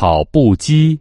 跑步机